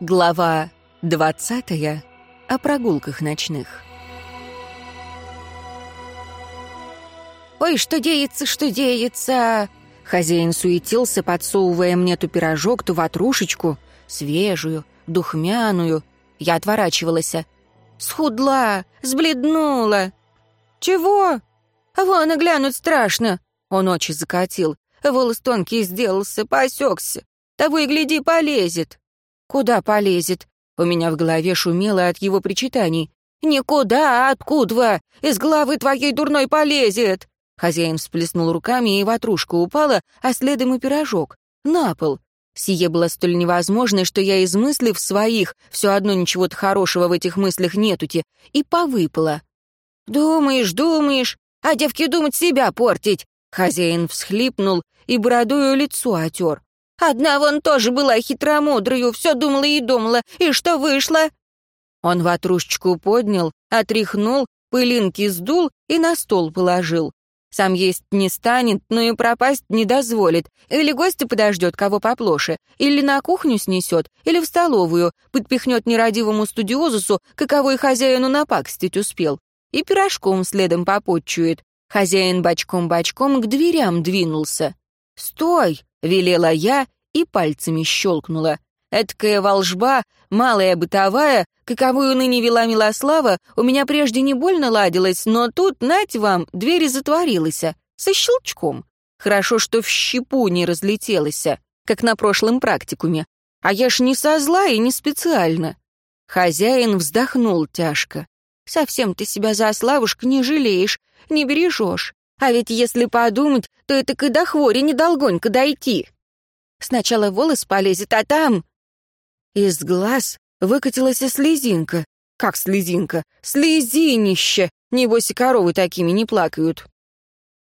Глава двадцатая о прогулках ночных. «Ой, что деется, что деется!» Хозяин суетился, подсовывая мне то пирожок, то ватрушечку, свежую, духмяную. Я отворачивалась. «Схудла, сбледнула!» «Чего?» «А вон, глянуть страшно!» Он очи закатил. Волос тонкий сделался, посекся. Того и гляди, полезет. «Куда полезет?» У меня в голове шумело от его причитаний. «Никуда, а откуда? Из головы твоей дурной полезет!» Хозяин всплеснул руками, и ватрушка упала, а следом и пирожок. На пол. Сие было столь невозможно, что я, измыслив своих, все одно ничего-то хорошего в этих мыслях нетути, и повыпала. «Думаешь, думаешь, а девки думать себя портить!» Хозяин всхлипнул и бородою лицо отер. Одна вон тоже была хитромудрою, все думала и думала, и что вышло?» Он ватрушечку поднял, отряхнул, пылинки сдул и на стол положил. Сам есть не станет, но и пропасть не дозволит. Или гостя подождет, кого поплоше, или на кухню снесет, или в столовую, подпихнет нерадивому студиозусу, каковой хозяину напакстить успел. И пирожком следом попотчует. Хозяин бочком-бочком к дверям двинулся. «Стой!» — велела я и пальцами щелкнула. Эдкая волжба, малая бытовая, каковую ныне вела Милослава, у меня прежде не больно ладилась, но тут, нать вам, дверь затворилась, со щелчком. Хорошо, что в щепу не разлетелась, как на прошлом практикуме. А я ж не со зла и не специально. Хозяин вздохнул тяжко. «Совсем ты себя за Славушка не жалеешь, не бережешь. А ведь если подумать, то это к до хвори недолгонько дойти. Сначала волос полезет, а там... Из глаз выкатилась слезинка. Как слезинка? Слезинище! Небось и коровы такими не плакают.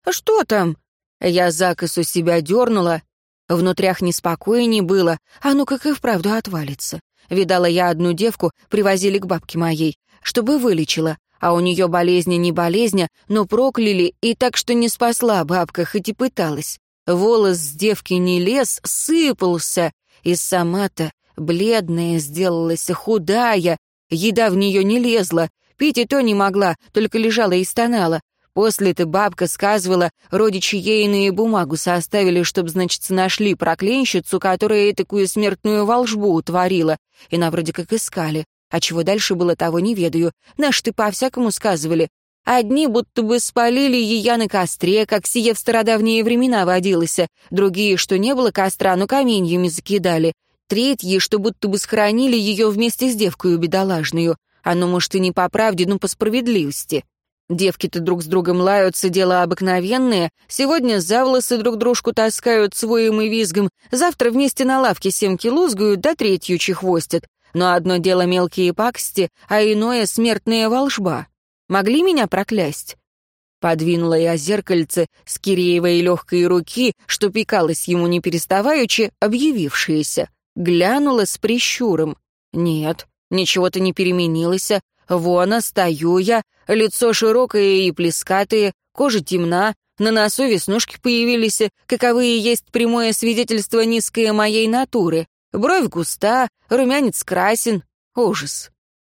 «А что там?» Я закосу себя дернула. Внутрях неспокойней было, а ну как и вправду отвалится. Видала я одну девку, привозили к бабке моей, чтобы вылечила, а у нее болезни не болезня, но прокляли, и так что не спасла бабка, хоть и пыталась. Волос с девки не лез, сыпался, и сама-то бледная сделалась, худая, еда в нее не лезла, пить и то не могла, только лежала и стонала. После-то бабка сказывала, родичи ейные бумагу составили, чтоб, значит, нашли прокленщицу, которая такую смертную волжбу утворила, и на вроде как искали. А чего дальше было, того не ведаю. Наш ты по-всякому сказывали. Одни будто бы спалили ее на костре, как сие в стародавние времена водилось, другие, что не было костра, но каменьями закидали, третьи, что будто бы схоронили ее вместе с девкою бедолажную. Оно, может, и не по правде, но по справедливости. Девки-то друг с другом лаются, дело обыкновенное. Сегодня за волосы друг дружку таскают своим и визгом, завтра вместе на лавке семки лузгают, да третью чехвостят. Но одно дело мелкие пакости, а иное — смертная волжба. Могли меня проклясть?» Подвинула я зеркальце с Киреевой легкой руки, что пекалось ему не переставаючи, объявившееся. Глянула с прищуром. «Нет, ничего-то не переменилось. Вон, стою я, лицо широкое и плескатое, кожа темна, на носу веснушки появились, каковые есть прямое свидетельство низкой моей натуры. Бровь густа, румянец красен. Ужас.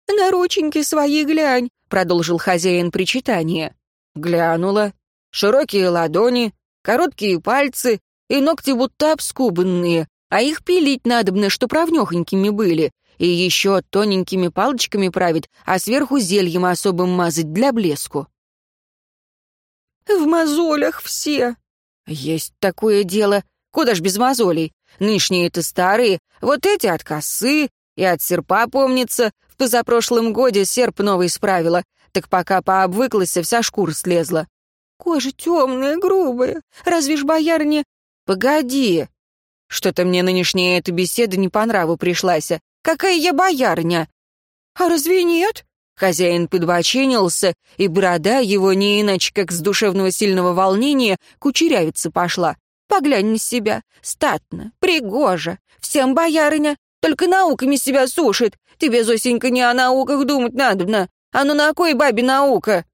«На рученьки свои глянь», — продолжил хозяин причитания. Глянула. Широкие ладони, короткие пальцы и ногти будто обскубанные, а их пилить надобно, чтоб равнёхонькими были, и еще тоненькими палочками править, а сверху зельем особым мазать для блеску. «В мозолях все». «Есть такое дело. Куда ж без мозолей? Нынешние-то старые, вот эти от косы, и от серпа помнится, в позапрошлом годе серп новый справила, так пока пообвыклась, вся шкура слезла. Кожа темная, грубая, разве ж боярня... Погоди! Что-то мне нынешняя эта беседа не по нраву пришлась. Какая я боярня? А разве нет? Хозяин подбоченился, и борода его не иначе, как с душевного сильного волнения, кучерявиться пошла. Поглянь на себя, статно, пригожа, всем боярыня, только науками себя сушит. Тебе, Зосенька, не о науках думать надобно. А ну на кой бабе наука?»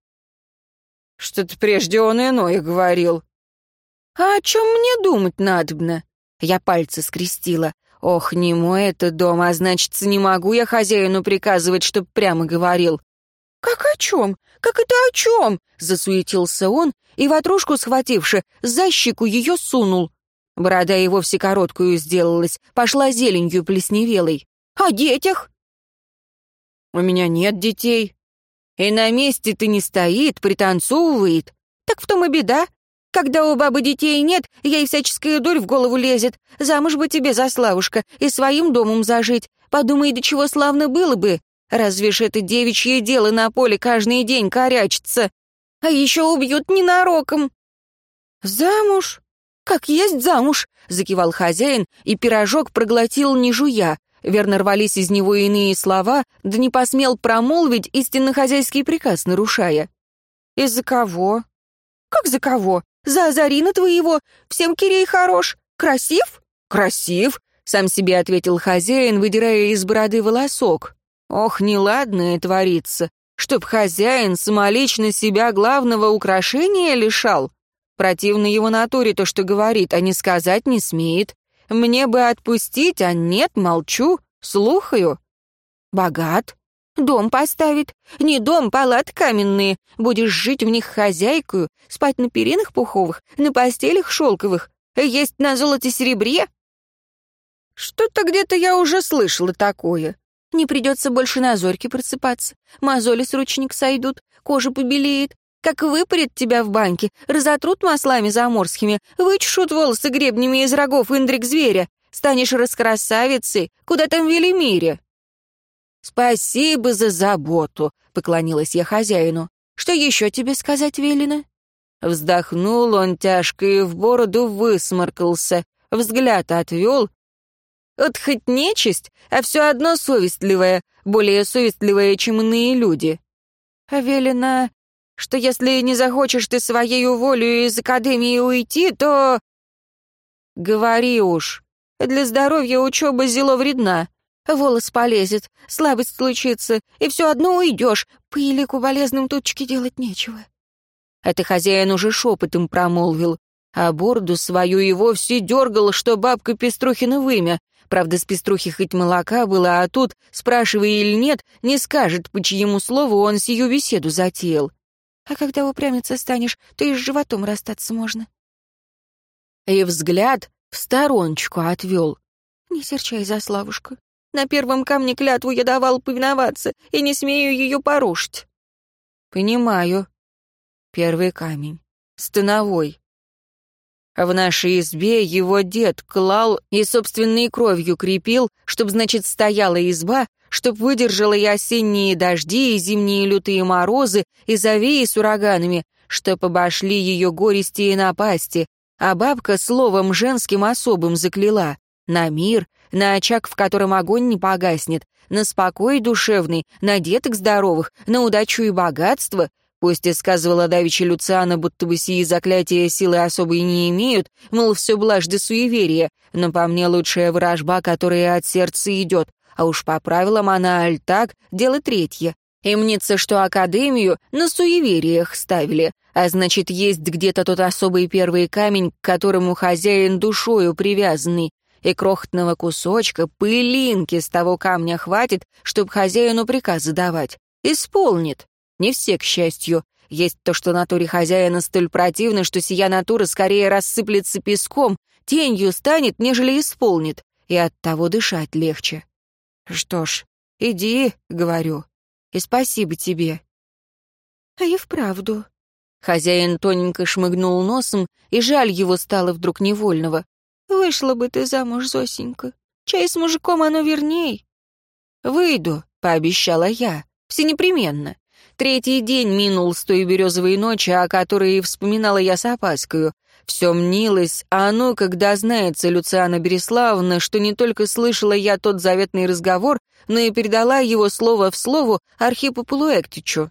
Что-то прежде он иное говорил. «А о чем мне думать надобно?» Я пальцы скрестила. Ох, не мой это дом, а значит, не могу я хозяину приказывать, чтоб прямо говорил. «Как о чем? Как это о чем?» — засуетился он, и ватрушку, схвативши, за щеку ее сунул. Борода и вовсе короткую сделалась, пошла зеленью плесневелой. «О детях?» «У меня нет детей. И на месте ты не стоит, пританцовывает. Так в том и беда. Когда у бабы детей нет, ей всяческая дурь в голову лезет. Замуж бы тебе за Славушка и своим домом зажить. Подумай, до чего славно было бы. Разве ж это девичье дело на поле каждый день корячиться? А еще убьют ненароком. Замуж? Как есть замуж, закивал хозяин, и пирожок проглотил не жуя. Верно рвались из него иные слова, да не посмел промолвить истинно хозяйский приказ, нарушая. «Из-за кого?» «Как за кого? За Азарина твоего. Всем Кирей хорош. Красив?» «Красив», — сам себе ответил хозяин, выдирая из бороды волосок. «Ох, неладное творится. Чтоб хозяин самолично себя главного украшения лишал. Противно его натуре то, что говорит, а не сказать не смеет. Мне бы отпустить, а нет, молчу, слухаю. Богат, Дом поставит. Не дом, палат каменные. Будешь жить в них хозяйкою, спать на перинах пуховых, на постелях шелковых, есть на золоте серебре. Что-то где-то я уже слышала такое. Не придется больше на зорьке просыпаться. Мозоли с ручник сойдут, кожа побелеет. Как выпарят тебя в баньке, разотрут маслами заморскими, вычешут волосы гребнями из рогов индрик зверя. Станешь раскрасавицей, куда там в Велимире. «Спасибо за заботу», — поклонилась я хозяину. «Что еще тебе сказать велено?» Вздохнул он тяжко и в бороду высморкался, взгляд отвел. Вот хоть нечисть, а все одно совестливая, более совестливая, чем иные люди. А велено, что если не захочешь ты своей волею из академии уйти, то... Говори уж, для здоровья учеба зело вредна. Волос полезет, слабость случится, и все одно уйдешь. По елику болезным тучки делать нечего. Это хозяин уже шепотом промолвил, а борду свою и вовсе дергал, что бабка Пеструхина вымя. Правда, с Пеструхи хоть молока было, а тут, спрашивая или нет, не скажет, по чьему слову он сию беседу затеял. А когда упрямиться станешь, то и с животом расстаться можно. И взгляд в стороночку отвел. Не серчай за Славушку. На первом камне клятву я давал повиноваться, и не смею ее порушить». «Понимаю. Первый камень. Становой. В нашей избе его дед клал и собственной кровью крепил, чтоб, значит, стояла изба, чтоб выдержала и осенние дожди, и зимние лютые морозы, и завеи с ураганами, чтоб обошли ее горести и напасти, а бабка словом женским особым закляла. На мир, на очаг, в котором огонь не погаснет, на спокой душевный, на деток здоровых, на удачу и богатство. Пусть и сказывала давича Люциана, будто бы сии заклятия силы особой не имеют, мол, все блажды суеверия, но по мне лучшая вражба, которая от сердца идет, а уж по правилам она аль так, дело третье. И мнится, что Академию на суевериях ставили, а значит, есть где-то тот особый первый камень, к которому хозяин душою привязанный, и крохотного кусочка, пылинки с того камня хватит, чтобы хозяину приказы давать. Исполнит. Не все, к счастью. Есть то, что натуре хозяина столь противно, что сия натура скорее рассыплется песком, тенью станет, нежели исполнит, и от того дышать легче. Что ж, иди, говорю, и спасибо тебе. А и вправду. Хозяин тоненько шмыгнул носом, и жаль его стало вдруг невольного. Вышла бы ты замуж, Зосенька. Чай с мужиком оно верней. Выйду, пообещала я. Все непременно. Третий день минул с той березовой ночи, о которой вспоминала я с опаскою. Все мнилось, а оно, когда знается Люциана Береславовна, что не только слышала я тот заветный разговор, но и передала его слово в слово Архипу Полуэктичу.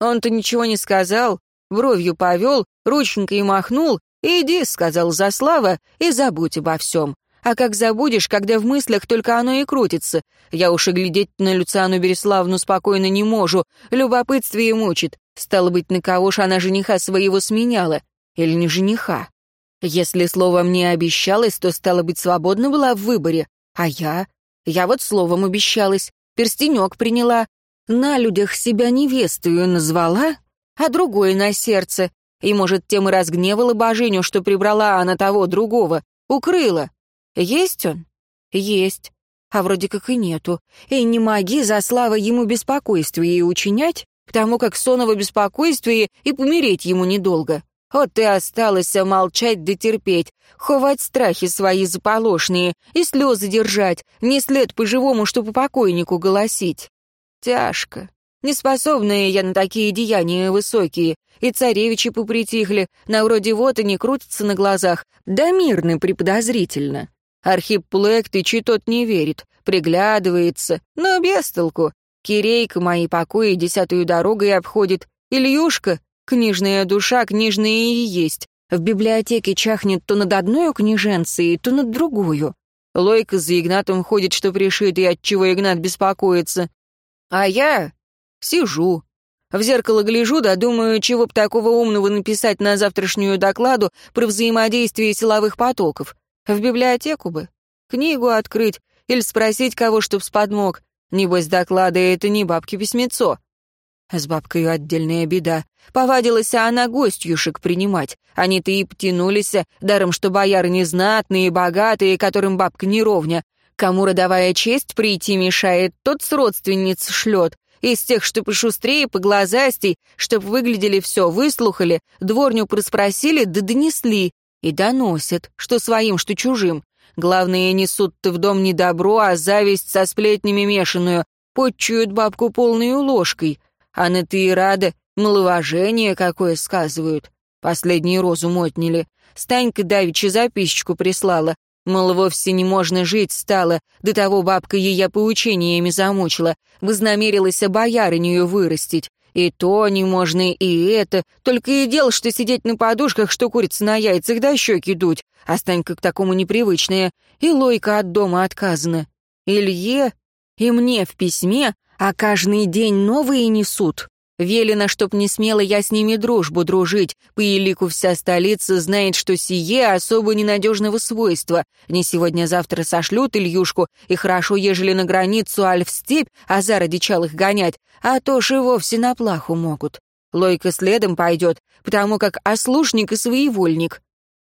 Он-то ничего не сказал, бровью повел, рученькой махнул, «Иди», — сказал Заслава, — «и забудь обо всем. А как забудешь, когда в мыслях только оно и крутится? Я уж и глядеть на Люциану Береславну спокойно не можу, любопытствие мучит. Стало быть, на кого ж она жениха своего сменяла? Или не жениха? Если словом не обещалась, то, стало быть, свободна была в выборе. А я? Я вот словом обещалась, перстенек приняла. На людях себя невестою назвала, а другой на сердце. И, может, тем и разгневала божиню, что прибрала она того другого, укрыла. Есть он? Есть. А вроде как и нету. И не моги за слава ему беспокойствие учинять, потому как соново беспокойствие и помереть ему недолго. Вот и осталось молчать да терпеть, ховать страхи свои заполошные и слезы держать, не след по-живому, что по покойнику голосить. Тяжко. Неспособные я на такие деяния высокие, и царевичи попритихли, на вроде вот и не крутятся на глазах, да мирны приподозрительно. Архип Плэктыч и тот не верит, приглядывается, но без толку. Кирейка мои покои десятую дорогой обходит, Ильюшка Книжная душа, книжная и есть. В библиотеке чахнет то над одной книженцей, то над другую. Лойка за Игнатом ходит, что пришит, и отчего Игнат беспокоится. А я сижу. В зеркало гляжу, да думаю, чего б такого умного написать на завтрашнюю докладу про взаимодействие силовых потоков. В библиотеку бы. Книгу открыть или спросить кого, чтоб сподмог. Небось, доклады — это не бабки-письмецо. С бабкой отдельная беда. Повадилась она гостюшек принимать. Они-то и птянулись, даром что бояры незнатные, богатые, которым бабка не ровня. Кому родовая честь прийти мешает, тот с родственниц шлет. Из тех, что пошустрее, поглазастей, чтоб выглядели все, выслухали, дворню проспросили, да донесли. И доносят, что своим, что чужим. Главное, несут-то в дом не добро, а зависть со сплетнями мешанную. Подчуют бабку полной ложкой. А на ты и рада, маловажение какое сказывают. Последнюю розу мотнили. Станька давеча записочку прислала. Мол, вовсе не можно жить стало, до того бабка ее поучениями замучила, вознамерилась боярыню вырастить. И то не можно, и это. Только и дел, что сидеть на подушках, что курица на яйцах, да щеки дуть. А Станька к такому непривычная. И лойка от дома отказана. Илье и мне в письме а каждый день новые несут. Велено, чтоб не смело я с ними дружбу дружить. По елику вся столица знает, что сие особо ненадежного свойства. Не сегодня-завтра сошлют Ильюшку, и хорошо, ежели на границу аль в степь, а за их гонять, а то ж и вовсе на плаху могут. Лойка следом пойдет, потому как ослушник и своевольник.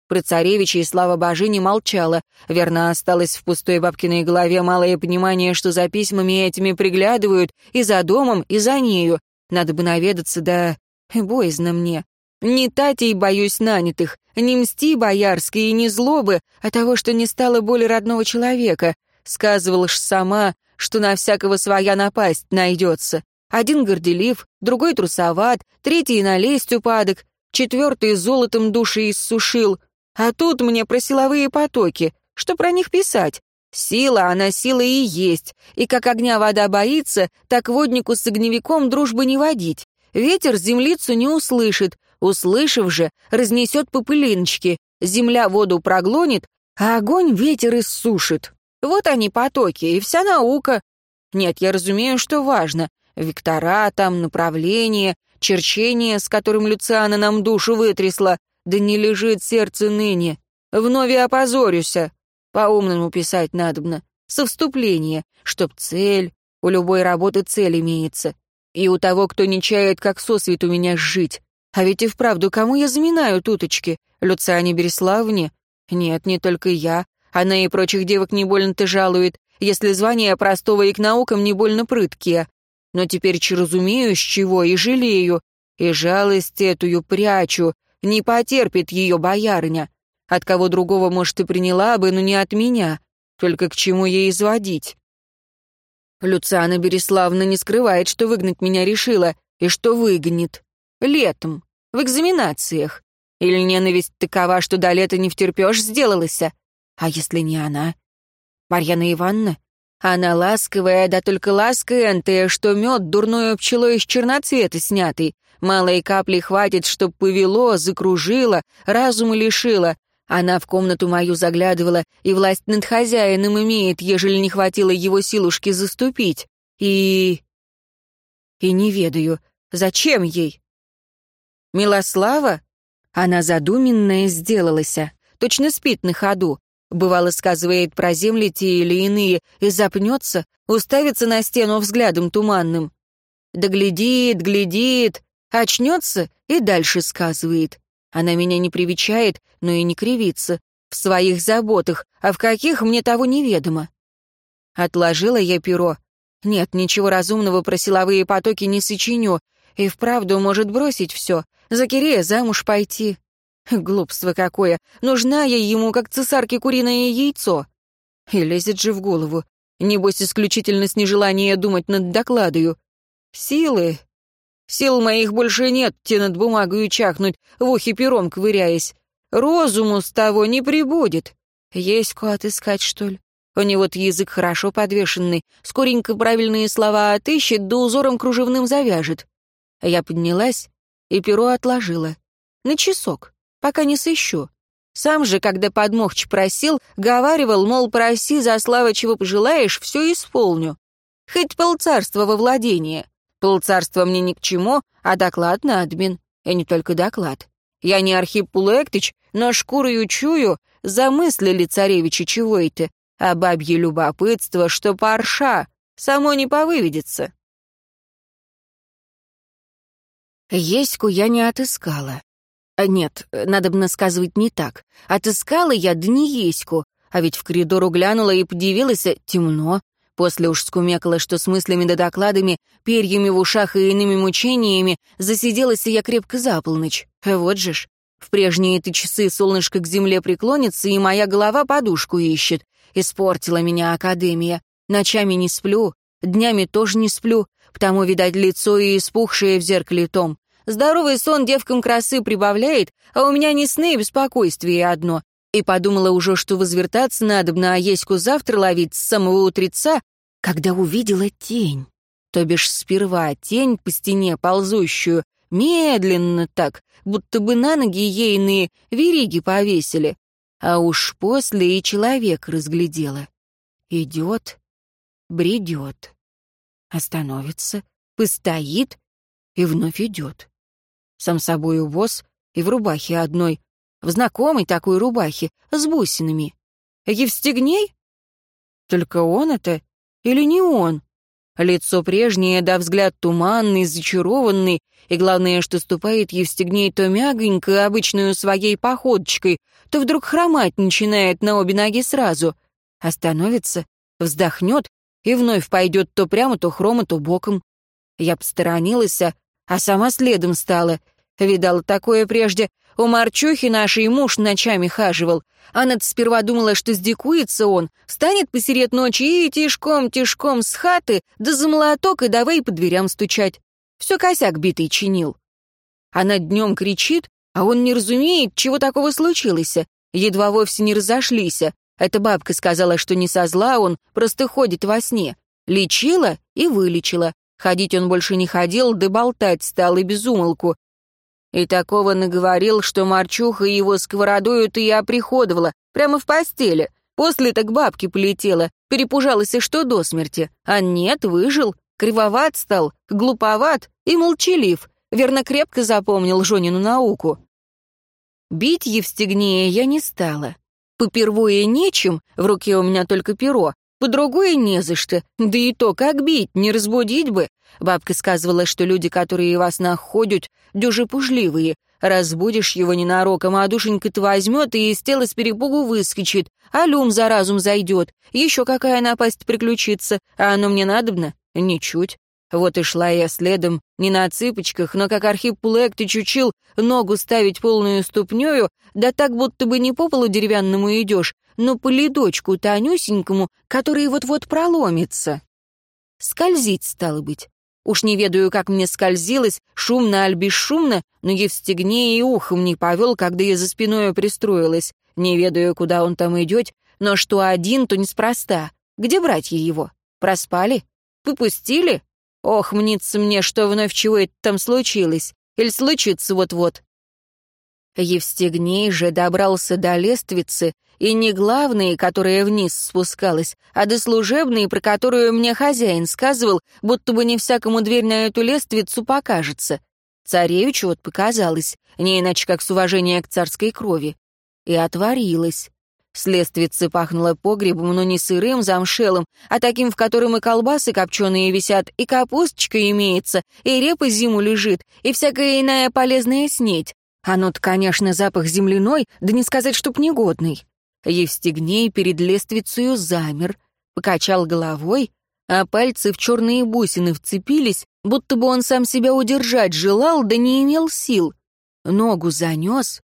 Про царевича и слава божини молчала. Верно, осталось в пустой бабкиной голове малое понимание, что за письмами этими приглядывают и за домом, и за нею. Надо бы наведаться, да боязно мне. Не татей боюсь нанятых, не мсти боярской и не злобы, а того, что не стало боли родного человека. Сказывала ж сама, что на всякого своя напасть найдется. Один горделив, другой трусоват, третий на лесть упадок, четвертый золотом души иссушил — а тут мне про силовые потоки. Что про них писать? Сила, она сила и есть. И как огня вода боится, так воднику с огневиком дружбы не водить. Ветер землицу не услышит, услышав же, разнесет по пылиночке. Земля воду проглонит, а огонь ветер иссушит. Вот они потоки, и вся наука. Нет, я разумею, что важно. Вектора там, направление, черчение, с которым Люциана нам душу вытрясла, да не лежит сердце ныне. Вновь опозорюся. По-умному писать надобно. Со вступления, чтоб цель, у любой работы цель имеется. И у того, кто не чает, как сосвет у меня жить. А ведь и вправду, кому я заминаю туточки? Люциане Береславне? Нет, не только я. Она и прочих девок не больно-то жалует, если звание простого и к наукам не больно прыткие. Но теперь че разумею, с чего, и жалею, и жалость эту прячу, не потерпит ее боярня. От кого другого, может, и приняла бы, но не от меня. Только к чему ей изводить? Люциана Береславна не скрывает, что выгнать меня решила, и что выгонит. Летом, в экзаменациях. Или ненависть такова, что до лета не втерпешь, сделалась. А если не она? Марьяна Ивановна? Она ласковая, да только лаская, что мед дурной пчелой из черноцвета снятый, Малой капли хватит, чтоб повело, закружило, разум лишило. Она в комнату мою заглядывала и власть над хозяином имеет, ежели не хватило его силушки заступить. И... И не ведаю, зачем ей? Милослава? Она задуменная сделалась, точно спит на ходу. Бывало, сказывает про земли те или иные, и запнется, уставится на стену взглядом туманным. Да глядит, глядит, очнется и дальше сказывает. Она меня не привечает, но и не кривится. В своих заботах, а в каких мне того неведомо. Отложила я перо. Нет, ничего разумного про силовые потоки не сочиню. И вправду может бросить все. За Кирея замуж пойти. Глупство какое. Нужна я ему, как цесарке куриное яйцо. И лезет же в голову. Небось, исключительно с нежелания думать над докладою. Силы. Сил моих больше нет, те над бумагою чахнуть, в ухе пером ковыряясь. Розуму с того не прибудет. Есть ко отыскать, что ли? У него-то язык хорошо подвешенный, скоренько правильные слова отыщет, да узором кружевным завяжет. Я поднялась и перо отложила. На часок пока не сыщу. Сам же, когда подмохч просил, говаривал, мол, проси за славу, чего пожелаешь, все исполню. Хоть полцарства во владение. Полцарства мне ни к чему, а доклад на админ. И не только доклад. Я не Архип Пулектыч, но шкурою чую, замыслили царевичи чего это, а бабье любопытство, что парша, само не повыведется. Еську я не отыскала. А нет, надо бы насказывать не так. Отыскала я Даниеську, а ведь в коридору глянула и подивилась, темно. После уж скумекала, что с мыслями да докладами, перьями в ушах и иными мучениями засиделась я крепко за полночь. Вот же ж. В прежние-то часы солнышко к земле преклонится, и моя голова подушку ищет. Испортила меня академия. Ночами не сплю, днями тоже не сплю, потому, видать, лицо и испухшее в зеркале том. Здоровый сон девкам красы прибавляет, а у меня не сны и беспокойствие одно. И подумала уже, что возвертаться надо на Еську завтра ловить с самого утреца, когда увидела тень. То бишь сперва тень по стене ползущую, медленно так, будто бы на ноги ейные вериги повесили. А уж после и человек разглядела. Идет, бредет, остановится, постоит и вновь идет сам собой увоз и в рубахе одной, в знакомой такой рубахе, с бусинами. Евстигней? Только он это или не он? Лицо прежнее, да взгляд туманный, зачарованный, и главное, что ступает Евстигней то мягонько, обычную своей походочкой, то вдруг хромать начинает на обе ноги сразу. Остановится, вздохнет и вновь пойдет то прямо, то хромо, то боком. Я посторонилась, а сама следом стала — Видал такое прежде. У Марчухи нашей муж ночами хаживал. Она сперва думала, что сдикуется он, встанет посеред ночи и тишком-тишком с хаты, да за молоток и давай по дверям стучать. Все косяк битый чинил. Она днем кричит, а он не разумеет, чего такого случилось. Едва вовсе не разошлись. Эта бабка сказала, что не со зла он, просто ходит во сне. Лечила и вылечила. Ходить он больше не ходил, да болтать стал и безумолку. И такого наговорил, что Марчуха его сковородою-то и оприходовала, прямо в постели. После так бабки полетела, перепужалась и что до смерти. А нет, выжил, кривоват стал, глуповат и молчалив. Верно, крепко запомнил Жонину науку. Бить Евстигнея я не стала. Попервое нечем, в руке у меня только перо, по-другое не за что. Да и то, как бить, не разбудить бы. Бабка сказывала, что люди, которые вас находят, дюжи пужливые. Разбудишь его ненароком, а душенька-то возьмет и из тела с перепугу выскочит, а люм за разум зайдет. Еще какая напасть приключится, а оно мне надобно? Ничуть. Вот и шла я следом, не на цыпочках, но как Архип Пулектыч учил ногу ставить полную ступнёю, да так будто бы не по полу деревянному идешь, но по ледочку тонюсенькому, который вот-вот проломится. Скользить, стало быть. Уж не ведаю, как мне скользилось, шумно аль бесшумно, но Евстигней и ухом не повел, когда я за спиной пристроилась. Не ведаю, куда он там идет, но что один, то неспроста. Где братья его? Проспали? Попустили? Ох, мнится мне, что вновь чего это там случилось. Или случится вот-вот. Евстигней же добрался до лествицы, и не главные, которая вниз спускалась, а до служебной, про которую мне хозяин сказывал, будто бы не всякому дверь на эту лествицу покажется. Царевичу вот показалось, не иначе как с уважения к царской крови. И отворилась. С лествицы пахнуло погребом, но не сырым, замшелым, а таким, в котором и колбасы копченые висят, и капусточка имеется, и репа зиму лежит, и всякая иная полезная снеть. Оно-то, конечно, запах земляной, да не сказать, чтоб негодный. Евстигней перед лествицею замер, покачал головой, а пальцы в черные бусины вцепились, будто бы он сам себя удержать желал, да не имел сил. Ногу занес,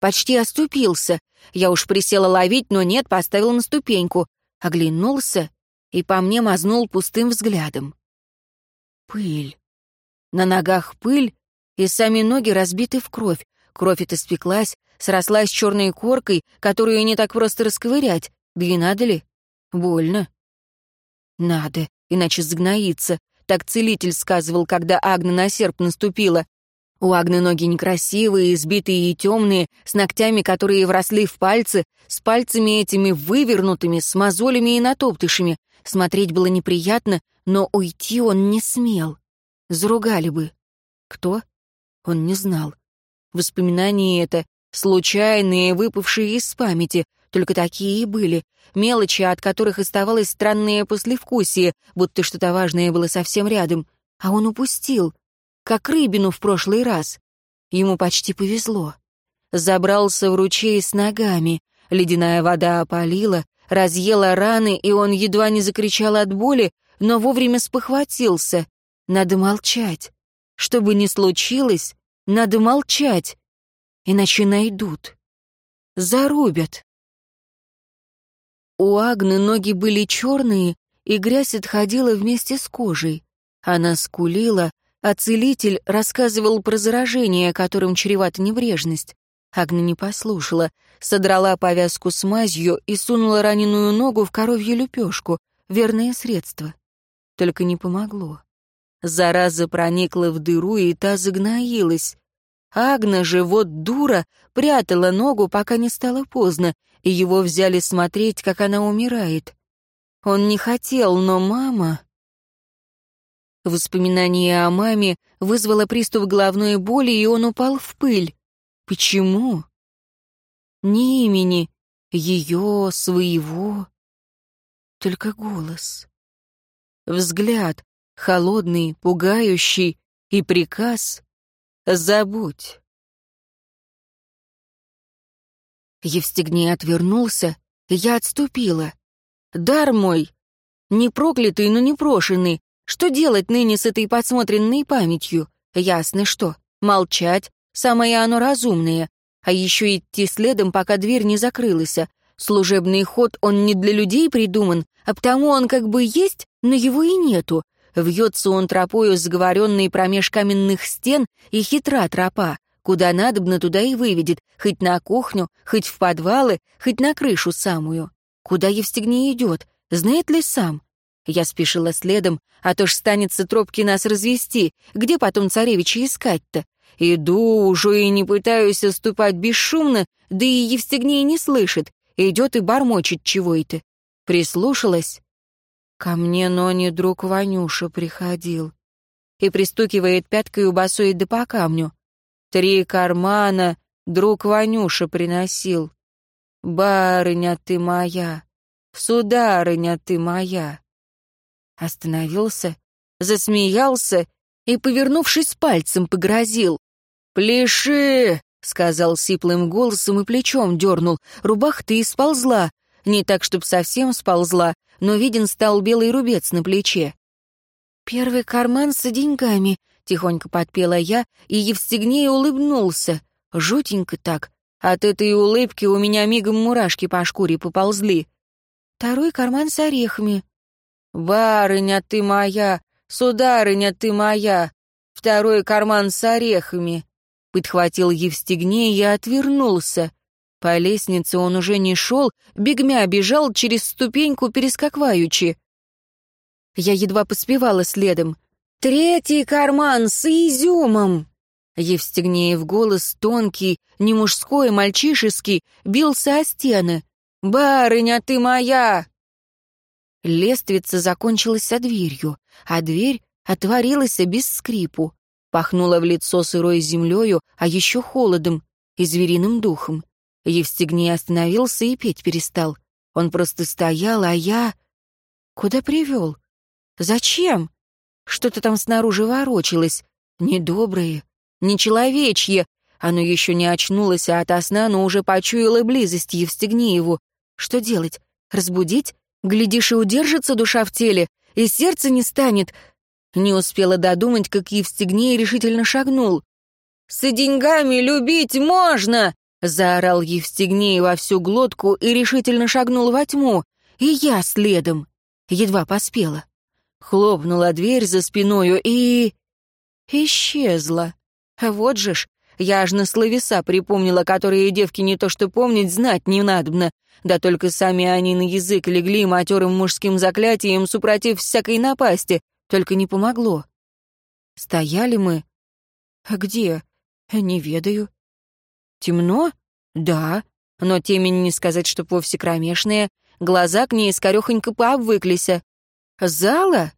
почти оступился. Я уж присела ловить, но нет, поставил на ступеньку. Оглянулся и по мне мазнул пустым взглядом. Пыль. На ногах пыль, и сами ноги разбиты в кровь. Кровь эта спеклась, срослась черной коркой, которую не так просто расковырять. Да и надо ли? Больно. Надо, иначе сгноится. Так целитель сказывал, когда Агна на серп наступила. У Агны ноги некрасивые, избитые и темные, с ногтями, которые вросли в пальцы, с пальцами этими вывернутыми, с мозолями и натоптышами. Смотреть было неприятно, но уйти он не смел. Заругали бы. Кто? Он не знал. Воспоминания это случайные, выпавшие из памяти, только такие и были. Мелочи, от которых оставалось странное послевкусие, будто что-то важное было совсем рядом. А он упустил. Как рыбину в прошлый раз. Ему почти повезло. Забрался в ручей с ногами. Ледяная вода опалила, разъела раны, и он едва не закричал от боли, но вовремя спохватился. Надо молчать. Что бы ни случилось, надо молчать. Иначе найдут. Зарубят. У Агны ноги были черные, и грязь отходила вместе с кожей. Она скулила, а целитель рассказывал про заражение, которым чревата небрежность. Агна не послушала, содрала повязку с мазью и сунула раненую ногу в коровью лепешку. Верное средство. Только не помогло. Зараза проникла в дыру, и та загноилась. Агна же, вот дура, прятала ногу, пока не стало поздно, и его взяли смотреть, как она умирает. Он не хотел, но мама... Воспоминание о маме вызвало приступ головной боли, и он упал в пыль. Почему? Ни имени, ее, своего, только голос. Взгляд, холодный, пугающий, и приказ «Забудь». Евстигней отвернулся, я отступила. Дар мой, не проклятый, но не брошенный. Что делать ныне с этой подсмотренной памятью? Ясно что. Молчать, самое оно разумное. А еще идти следом, пока дверь не закрылась. Служебный ход, он не для людей придуман, а потому он как бы есть, но его и нету. Вьется он тропою сговоренной промеж каменных стен, и хитра тропа. Куда надобно, туда и выведет, хоть на кухню, хоть в подвалы, хоть на крышу самую. Куда Евстигней идет? Знает ли сам? Я спешила следом, а то ж станется тропки нас развести. Где потом царевича искать-то? Иду, уже и не пытаюсь оступать бесшумно, да и Евстигней не слышит. Идет и бормочет чего это. Прислушалась. Ко мне, но не друг Ванюша приходил. И пристукивает пяткой у босой да по камню. Три кармана друг Ванюша приносил. Барыня ты моя, сударыня ты моя. Остановился, засмеялся и, повернувшись пальцем, погрозил. «Пляши!» — сказал сиплым голосом и плечом дернул. Рубах-то и сползла. Не так, чтоб совсем сползла, но виден стал белый рубец на плече. «Первый карман с деньгами», — тихонько подпела я, и Евстигней улыбнулся. Жутенько так. От этой улыбки у меня мигом мурашки по шкуре поползли. Второй карман с орехами. «Барыня ты моя, сударыня ты моя!» Второй карман с орехами. Подхватил Евстигней и отвернулся. По лестнице он уже не шел, бегмя бежал через ступеньку перескакваючи. Я едва поспевала следом. «Третий карман с изюмом!» Евстигнеев голос тонкий, не мужской, мальчишеский, бился о стены. «Барыня ты моя!» Лествица закончилась со дверью, а дверь отворилась без скрипу. Пахнуло в лицо сырой землею, а еще холодом и звериным духом. Евстигней остановился и петь перестал. Он просто стоял, а я... Куда привел? Зачем? Что-то там снаружи ворочалось. Недоброе, нечеловечье. Оно еще не очнулось а ото сна, но уже почуяло близость Евстигнееву. Что делать? Разбудить? Глядишь, и удержится душа в теле, и сердце не станет. Не успела додумать, как Евстигней решительно шагнул. «С деньгами любить можно!» Заорал Евстигней во всю глотку и решительно шагнул во тьму. И я следом. Едва поспела. Хлопнула дверь за спиною и... Исчезла. Вот же ж, я аж на словеса припомнила, которые девки не то что помнить, знать не надобно. Да только сами они на язык легли матерым мужским заклятием, супротив всякой напасти. Только не помогло. Стояли мы. А где? Не ведаю. Темно? Да, но темень не сказать, что вовсе кромешная. Глаза к ней скорехонько пообвыклися. Зала?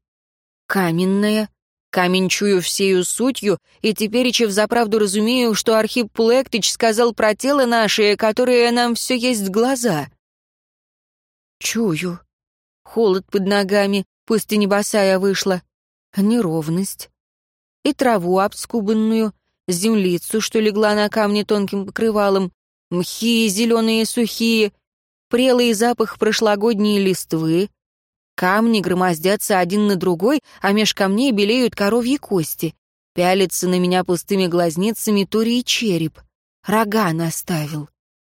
Каменная. Камень чую всею сутью, и теперь, в заправду разумею, что Архип Пулектыч сказал про тело наше, которое нам все есть глаза. Чую. Холод под ногами, пусть и не вышла. Неровность. И траву обскубанную, землицу, что легла на камне тонким покрывалом, мхи зеленые сухие, прелый запах прошлогодней листвы. Камни громоздятся один на другой, а меж камней белеют коровьи кости. Пялится на меня пустыми глазницами турий череп. Рога наставил.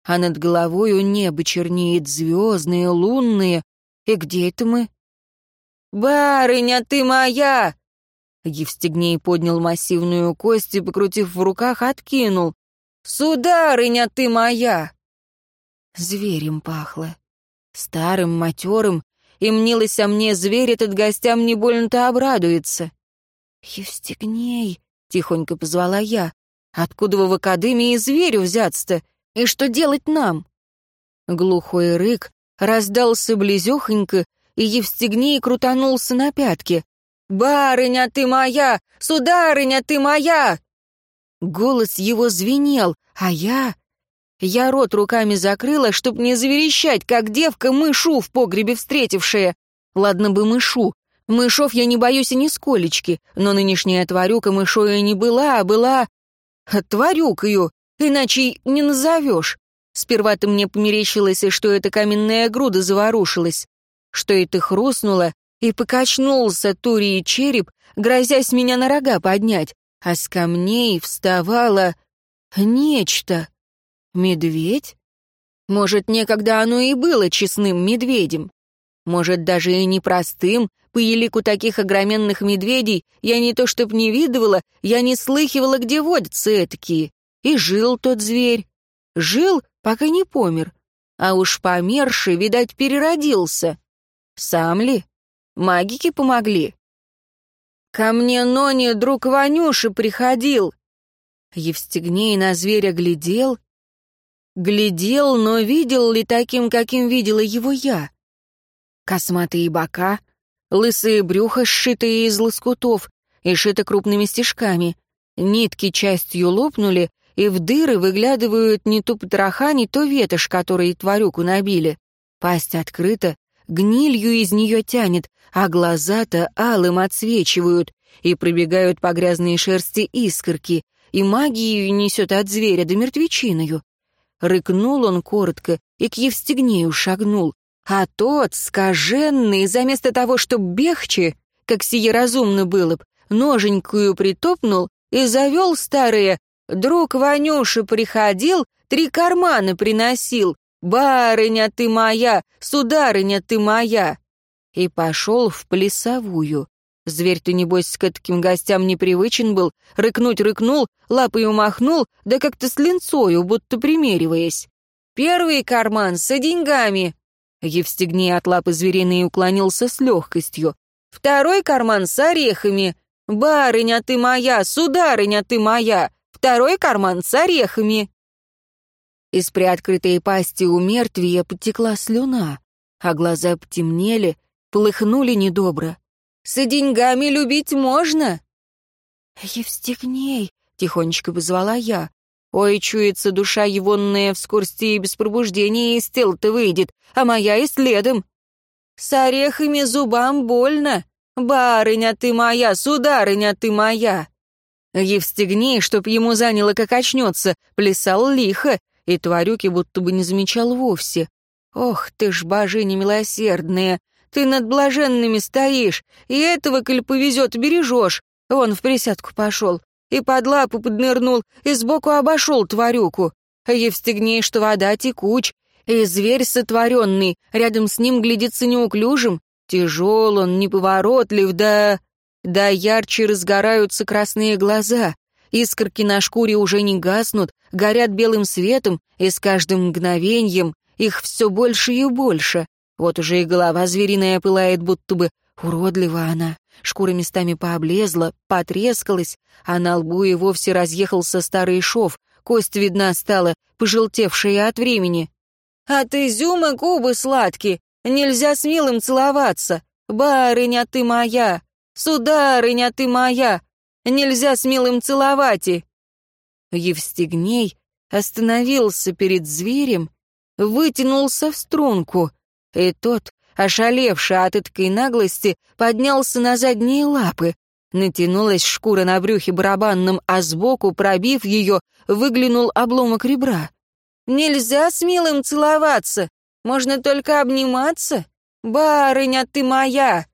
А над головою небо чернеет, звездные, лунные. И где это мы? «Барыня ты моя!» Евстигней поднял массивную кость и, покрутив в руках, откинул. «Сударыня ты моя!» Зверем пахло. Старым, матерым, и мнилось о мне, зверь этот гостям не больно-то обрадуется. «Евстигней!» — тихонько позвала я. «Откуда вы в академии зверю взяться-то? И что делать нам?» Глухой рык раздался близехонько, и Евстигней крутанулся на пятки. «Барыня ты моя! Сударыня ты моя!» Голос его звенел, а я... Я рот руками закрыла, чтоб не заверещать, как девка мышу в погребе встретившая. Ладно бы мышу. Мышов я не боюсь и нисколечки, но нынешняя тварюка мышою не была, а была... Тварюкою, иначе не назовешь. Сперва-то мне померещилось, что эта каменная груда заворушилась, что это хрустнуло, и покачнулся Турий череп, грозясь меня на рога поднять, а с камней вставало нечто. Медведь? Может, некогда оно и было честным медведем. Может, даже и непростым, по елику таких огроменных медведей я не то чтоб не видывала, я не слыхивала, где водятся этакие. И жил тот зверь. Жил, пока не помер. А уж померший, видать, переродился. Сам ли? Магики помогли. Ко мне Нони, друг Ванюши, приходил. Евстигней на зверя глядел. Глядел, но видел ли таким, каким видела его я? Косматые бока, лысые брюхо, сшитые из лоскутов и шито крупными стежками. Нитки частью лопнули, и в дыры выглядывают не то потроха, не то ветошь, которые тварюку набили. Пасть открыта, гнилью из нее тянет, а глаза-то алым отсвечивают, и пробегают по грязной шерсти искорки, и магию несет от зверя до мертвечиною. Рыкнул он коротко и к Евстигнею шагнул, а тот, скаженный, заместо того, чтоб бегче, как сие разумно было б, ноженькую притопнул и завел старые «Друг Ванюша приходил, три кармана приносил, «Барыня ты моя! Сударыня ты моя!» И пошел в плясовую. Зверь-то, небось, к таким гостям непривычен был. Рыкнуть рыкнул, лапой умахнул, да как-то с линцою, будто примериваясь. «Первый карман со деньгами!» Евстигней от лапы звериной уклонился с легкостью. «Второй карман с орехами!» «Барыня ты моя! Сударыня ты моя!» «Второй карман с орехами!» Из приоткрытой пасти у мертвия потекла слюна, а глаза потемнели, полыхнули недобро. «С деньгами любить можно?» «Евстигней!» — тихонечко позвала я. Ой, чуется душа егонная в скорости и без пробуждения из тела-то выйдет, а моя и следом. С орехами зубам больно. Барыня ты моя, сударыня ты моя. Евстигней, чтоб ему заняло, как очнется, плясал лихо, и тварюки будто бы не замечал вовсе. Ох ты ж, божиня милосердная, ты над блаженными стоишь, и этого, коль повезет, бережешь. Он в присядку пошел, и под лапу поднырнул, и сбоку обошел тварюку. Евстигней, что вода текуч, и зверь сотворенный, рядом с ним глядится неуклюжим. Тяжел он, неповоротлив, да... Да ярче разгораются красные глаза. Искорки на шкуре уже не гаснут, горят белым светом, и с каждым мгновением их все больше и больше. Вот уже и голова звериная пылает, будто бы уродлива она. Шкура местами пооблезла, потрескалась, а на лбу и вовсе разъехался старый шов, кость видна стала, пожелтевшая от времени. «От изюма губы сладкие, нельзя с милым целоваться. Барыня ты моя, сударыня ты моя, нельзя с милым целовать и...» Евстигней остановился перед зверем, вытянулся в струнку, и тот, ошалевший от этой наглости, поднялся на задние лапы. Натянулась шкура на брюхе барабанным, а сбоку, пробив ее, выглянул обломок ребра. Нельзя с милым целоваться, можно только обниматься. Барыня ты моя!»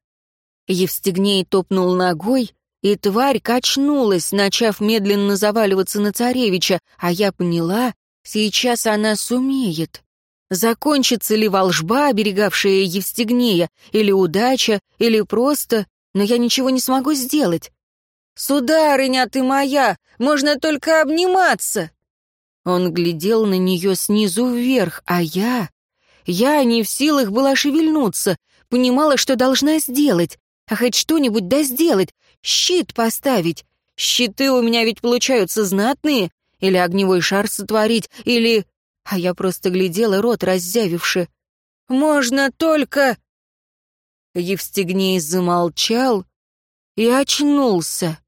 Евстигней топнул ногой, и тварь качнулась, начав медленно заваливаться на царевича, а я поняла, сейчас она сумеет. Закончится ли волжба, оберегавшая Евстигнея, или удача, или просто, но я ничего не смогу сделать. «Сударыня ты моя, можно только обниматься!» Он глядел на нее снизу вверх, а я... Я не в силах была шевельнуться, понимала, что должна сделать. А хоть что-нибудь да сделать, щит поставить. Щиты у меня ведь получаются знатные. Или огневой шар сотворить, или... А я просто глядела, рот раззявивши. «Можно только...» Евстигней замолчал и очнулся.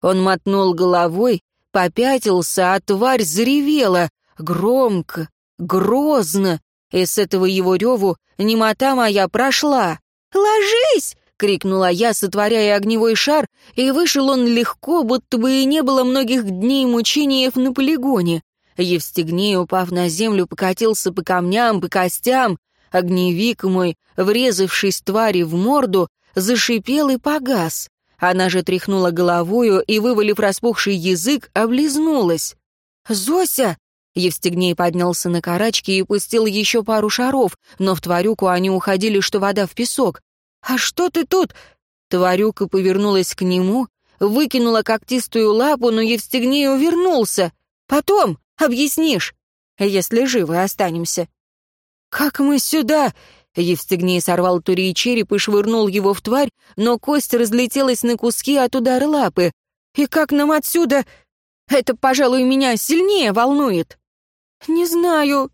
Он мотнул головой, попятился, а тварь заревела, громко, грозно, и с этого его реву немота моя прошла. «Ложись!» — крикнула я, сотворяя огневой шар, и вышел он легко, будто бы и не было многих дней мучениев на полигоне. Евстигней, упав на землю, покатился по камням, по костям. Огневик мой, врезавшись твари в морду, зашипел и погас. Она же тряхнула головою и, вывалив распухший язык, облизнулась. «Зося!» Евстигней поднялся на карачки и пустил еще пару шаров, но в тварюку они уходили, что вода в песок. «А что ты тут?» Тварюка повернулась к нему, выкинула когтистую лапу, но Евстигней увернулся. «Потом объяснишь, если живы останемся». «Как мы сюда?» Евстигней сорвал Турий череп и швырнул его в тварь, но кость разлетелась на куски от удара лапы. «И как нам отсюда? Это, пожалуй, меня сильнее волнует». «Не знаю».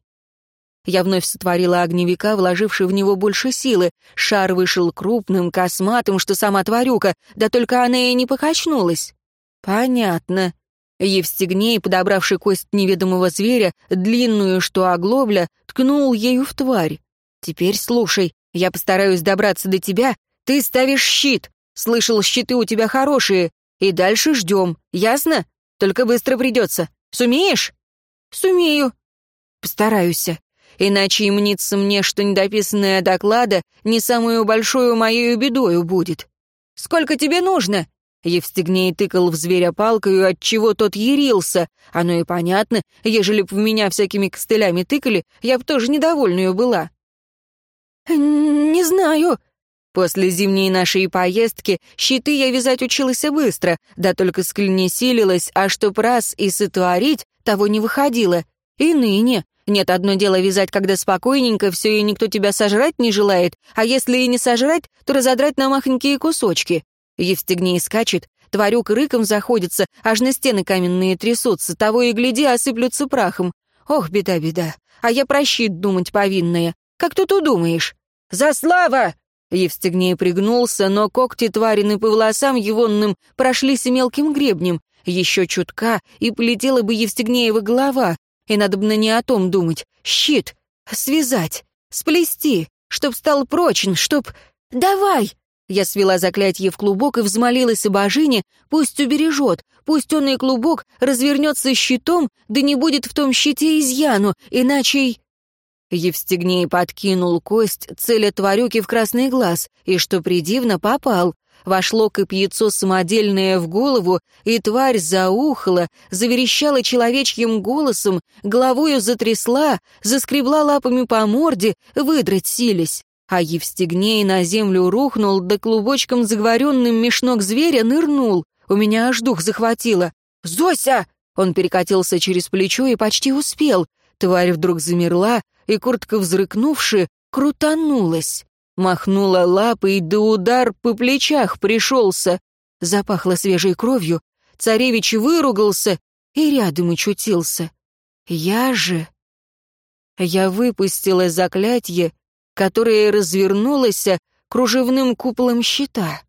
Я вновь сотворила огневика, вложивший в него больше силы. Шар вышел крупным, косматым, что сама тварюка, да только она и не покачнулась. «Понятно». Евстигней, подобравший кость неведомого зверя, длинную, что оглобля, ткнул ею в тварь. «Теперь слушай, я постараюсь добраться до тебя, ты ставишь щит. Слышал, щиты у тебя хорошие. И дальше ждем, ясно? Только быстро придется. Сумеешь?» «Сумею». «Постараюсь. Иначе и мнится мне, что недописанная доклада не самую большую моей бедою будет. Сколько тебе нужно?» Евстигней тыкал в зверя палкою, отчего тот ярился. Оно и понятно, ежели б в меня всякими костылями тыкали, я б тоже недовольную была. «Не знаю». После зимней нашей поездки щиты я вязать училась быстро, да только сколь не силилась, а чтоб раз и сотворить, того не выходило. И ныне. Нет, одно дело вязать, когда спокойненько, все и никто тебя сожрать не желает, а если и не сожрать, то разодрать на махонькие кусочки. Евстигней скачет, тварюк рыком заходится, аж на стены каменные трясутся, того и гляди, осыплются прахом. Ох, беда-беда, а я про щит думать повинная. Как тут удумаешь? «За слава!» Евстигней пригнулся, но когти тварины по волосам егонным прошлись мелким гребнем. Еще чутка, и полетела бы Евстигнеева голова, и надо бы не о том думать. Щит, связать, сплести, чтоб стал прочен, чтоб... Давай! Я свела заклятие в клубок и взмолилась об Ажине, пусть убережет, пусть он и клубок развернется щитом, да не будет в том щите изъяну, иначе... Евстигней подкинул кость, целя тварюки в красный глаз, и, что придивно, попал. Вошло копьецо самодельное в голову, и тварь заухала, заверещала человечьим голосом, головою затрясла, заскребла лапами по морде, выдрать сились. А Евстигней на землю рухнул, да клубочком заговоренным мешнок зверя нырнул. У меня аж дух захватило. «Зося!» Он перекатился через плечо и почти успел. Тварь вдруг замерла, и куртка, взрыкнувши, крутанулась. Махнула лапой, до удар по плечах пришелся. Запахло свежей кровью. Царевич выругался и рядом очутился. Я же... Я выпустила заклятие, которое развернулось кружевным куполом щита.